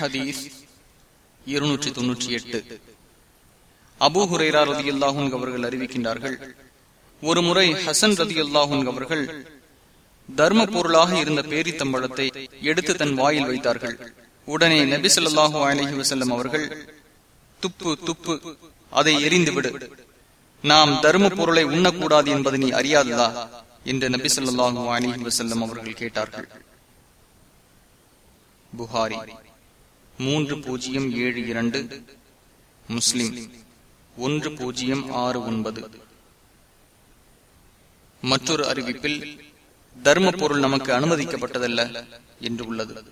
ஹதீஸ் இருநூற்றி தொன்னூற்றி எட்டு. அபு ஹுரேரா ரதி அல்லாஹூன் அவர்கள் அறிவிக்கின்றார்கள் ஒரு முறை ஹசன் ரதி அல்லாஹூன் அவர்கள் தர்ம பொருளாக இருந்த பேரித்தம்பழத்தை எடுத்து தன் வாயில் வைத்தார்கள். உடனே நபி சொல்லாஹூ அலஹி வசல்லம் அவர்கள் துப்பு துப்பு அதை எரிந்துவிடு நாம் தர்ம பொருளை உண்ணக்கூடாது என்பதை நீ அறியாததா? என்று நபி சொல்லாஹூ அலஹி வசல்லம் அவர்கள் கேட்டார்கள். புகாரி. மூன்று பூஜ்ஜியம் ஏழு இரண்டு. முஸ்லிம். ஒன்று பூஜ்ஜியம் ஆறு ஒன்பது. மற்றொரு அறிவிப்பில் தர்ம பொருள் நமக்கு அனுமதிக்கப்பட்டதல்ல என்று உள்ளது.